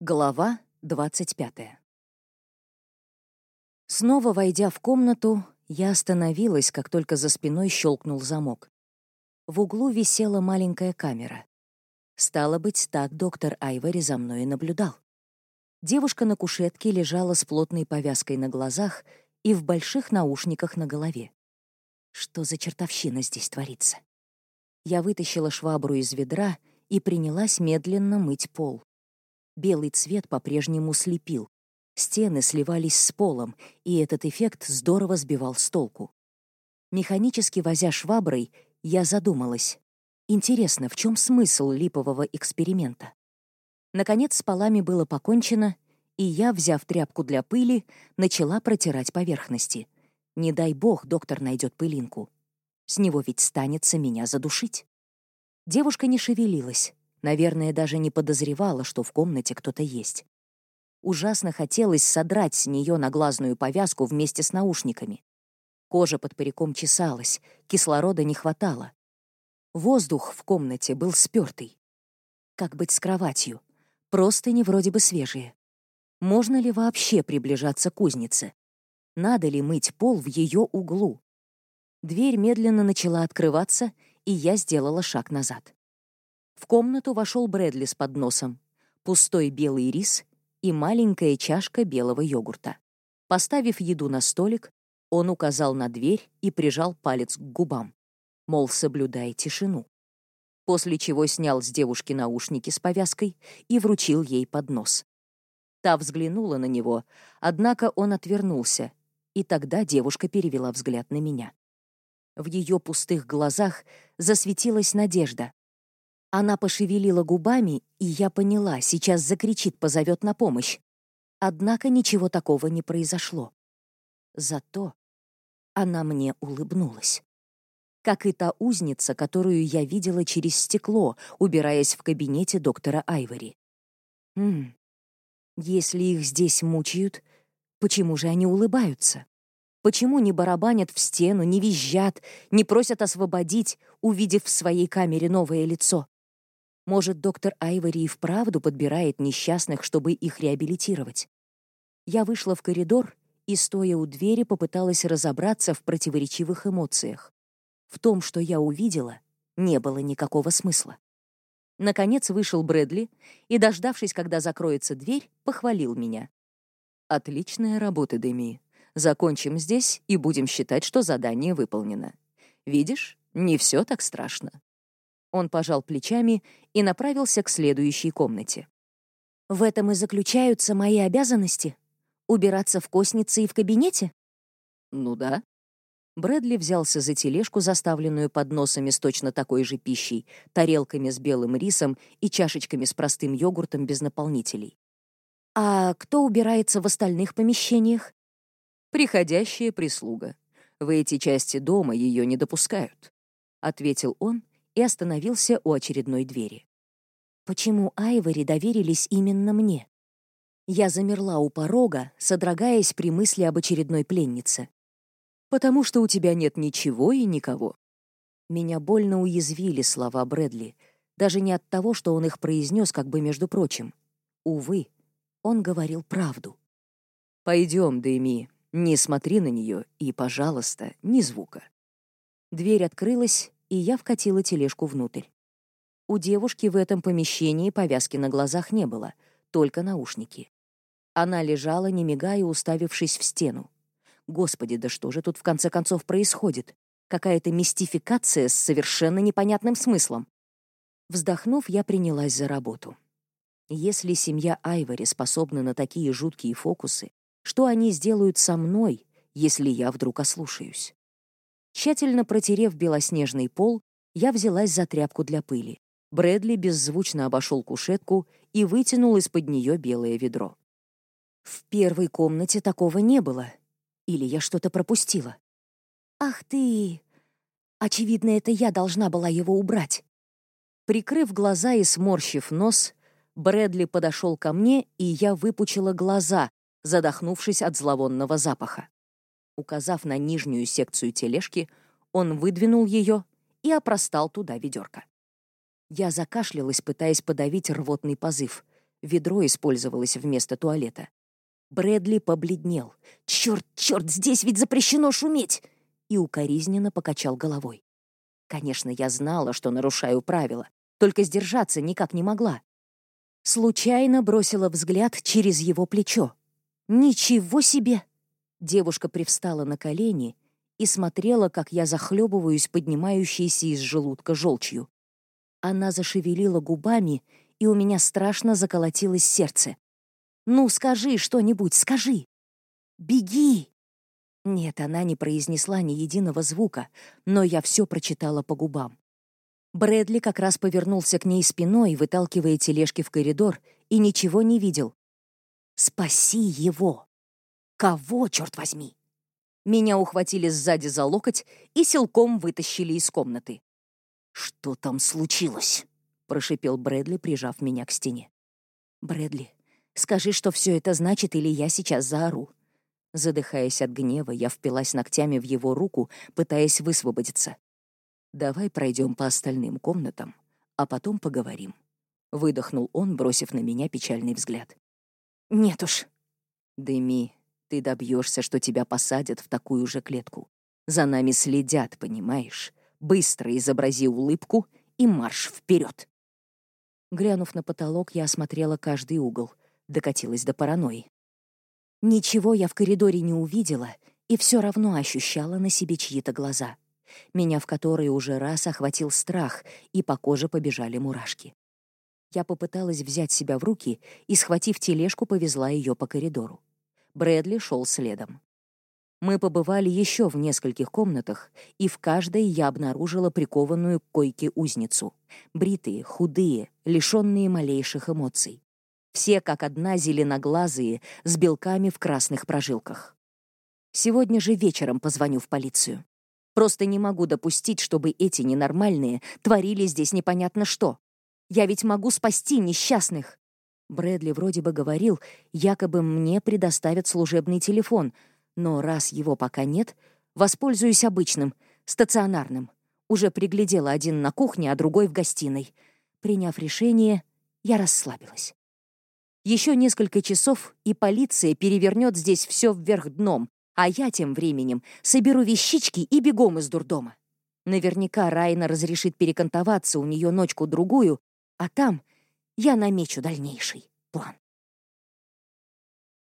Глава 25. Снова войдя в комнату, я остановилась, как только за спиной щелкнул замок. В углу висела маленькая камера. Стало быть, так доктор Айвори за мной и наблюдал. Девушка на кушетке лежала с плотной повязкой на глазах и в больших наушниках на голове. Что за чертовщина здесь творится? Я вытащила швабру из ведра и принялась медленно мыть пол. Белый цвет по-прежнему слепил. Стены сливались с полом, и этот эффект здорово сбивал с толку. Механически возя шваброй, я задумалась. Интересно, в чем смысл липового эксперимента? Наконец, с полами было покончено, и я, взяв тряпку для пыли, начала протирать поверхности. Не дай бог доктор найдет пылинку. С него ведь станется меня задушить. Девушка не шевелилась. Наверное, даже не подозревала, что в комнате кто-то есть. Ужасно хотелось содрать с нее наглазную повязку вместе с наушниками. Кожа под париком чесалась, кислорода не хватало. Воздух в комнате был спёртый. Как быть с кроватью? Просто не вроде бы свежие. Можно ли вообще приближаться к кузнице? Надо ли мыть пол в ее углу? Дверь медленно начала открываться, и я сделала шаг назад. В комнату вошел Брэдли с подносом, пустой белый рис и маленькая чашка белого йогурта. Поставив еду на столик, он указал на дверь и прижал палец к губам, мол, соблюдай тишину. После чего снял с девушки наушники с повязкой и вручил ей поднос. Та взглянула на него, однако он отвернулся, и тогда девушка перевела взгляд на меня. В ее пустых глазах засветилась надежда. Она пошевелила губами, и я поняла, сейчас закричит, позовет на помощь. Однако ничего такого не произошло. Зато она мне улыбнулась. Как и та узница, которую я видела через стекло, убираясь в кабинете доктора Айвори. Хм, если их здесь мучают, почему же они улыбаются? Почему не барабанят в стену, не визжат, не просят освободить, увидев в своей камере новое лицо? Может, доктор Айвори и вправду подбирает несчастных, чтобы их реабилитировать. Я вышла в коридор и, стоя у двери, попыталась разобраться в противоречивых эмоциях. В том, что я увидела, не было никакого смысла. Наконец вышел Брэдли и, дождавшись, когда закроется дверь, похвалил меня. «Отличная работа, Деми. Закончим здесь и будем считать, что задание выполнено. Видишь, не все так страшно». Он пожал плечами и направился к следующей комнате. «В этом и заключаются мои обязанности? Убираться в коснице и в кабинете?» «Ну да». Брэдли взялся за тележку, заставленную подносами с точно такой же пищей, тарелками с белым рисом и чашечками с простым йогуртом без наполнителей. «А кто убирается в остальных помещениях?» «Приходящая прислуга. В эти части дома ее не допускают», — ответил он и остановился у очередной двери. Почему Айвори доверились именно мне? Я замерла у порога, содрогаясь при мысли об очередной пленнице. «Потому что у тебя нет ничего и никого». Меня больно уязвили слова Брэдли, даже не от того, что он их произнес как бы между прочим. Увы, он говорил правду. «Пойдем, Дэми, не смотри на нее и, пожалуйста, ни звука». Дверь открылась, и я вкатила тележку внутрь. У девушки в этом помещении повязки на глазах не было, только наушники. Она лежала, не мигая, уставившись в стену. Господи, да что же тут в конце концов происходит? Какая-то мистификация с совершенно непонятным смыслом. Вздохнув, я принялась за работу. Если семья Айвори способна на такие жуткие фокусы, что они сделают со мной, если я вдруг ослушаюсь? Тщательно протерев белоснежный пол, я взялась за тряпку для пыли. Брэдли беззвучно обошел кушетку и вытянул из-под нее белое ведро. В первой комнате такого не было. Или я что-то пропустила? «Ах ты!» Очевидно, это я должна была его убрать. Прикрыв глаза и сморщив нос, Брэдли подошел ко мне, и я выпучила глаза, задохнувшись от зловонного запаха. Указав на нижнюю секцию тележки, он выдвинул ее и опростал туда ведерко. Я закашлялась, пытаясь подавить рвотный позыв. Ведро использовалось вместо туалета. Брэдли побледнел. «Черт, черт, здесь ведь запрещено шуметь!» И укоризненно покачал головой. Конечно, я знала, что нарушаю правила, только сдержаться никак не могла. Случайно бросила взгляд через его плечо. «Ничего себе!» Девушка привстала на колени и смотрела, как я захлебываюсь поднимающейся из желудка желчью. Она зашевелила губами, и у меня страшно заколотилось сердце. «Ну, скажи что-нибудь, скажи!» «Беги!» Нет, она не произнесла ни единого звука, но я все прочитала по губам. Брэдли как раз повернулся к ней спиной, выталкивая тележки в коридор, и ничего не видел. «Спаси его!» «Кого, черт возьми?» Меня ухватили сзади за локоть и силком вытащили из комнаты. «Что там случилось?» — прошипел Брэдли, прижав меня к стене. «Брэдли, скажи, что все это значит, или я сейчас заору». Задыхаясь от гнева, я впилась ногтями в его руку, пытаясь высвободиться. «Давай пройдем по остальным комнатам, а потом поговорим», — выдохнул он, бросив на меня печальный взгляд. «Нет уж». «Дыми, ты добьешься, что тебя посадят в такую же клетку. За нами следят, понимаешь? Быстро изобрази улыбку и марш вперед. Глянув на потолок, я осмотрела каждый угол, докатилась до паранойи. Ничего я в коридоре не увидела и все равно ощущала на себе чьи-то глаза, меня в которые уже раз охватил страх, и по коже побежали мурашки. Я попыталась взять себя в руки и, схватив тележку, повезла ее по коридору. Брэдли шел следом. Мы побывали еще в нескольких комнатах, и в каждой я обнаружила прикованную к койке узницу. Бритые, худые, лишенные малейших эмоций. Все как одна зеленоглазые, с белками в красных прожилках. Сегодня же вечером позвоню в полицию. Просто не могу допустить, чтобы эти ненормальные творили здесь непонятно что. Я ведь могу спасти несчастных. Брэдли вроде бы говорил, якобы мне предоставят служебный телефон, но раз его пока нет, воспользуюсь обычным, стационарным. Уже приглядела один на кухне, а другой в гостиной. Приняв решение, я расслабилась. Еще несколько часов, и полиция перевернет здесь все вверх дном, а я тем временем соберу вещички и бегом из дурдома. Наверняка Райна разрешит перекантоваться у нее ночку-другую, а там я намечу дальнейший план.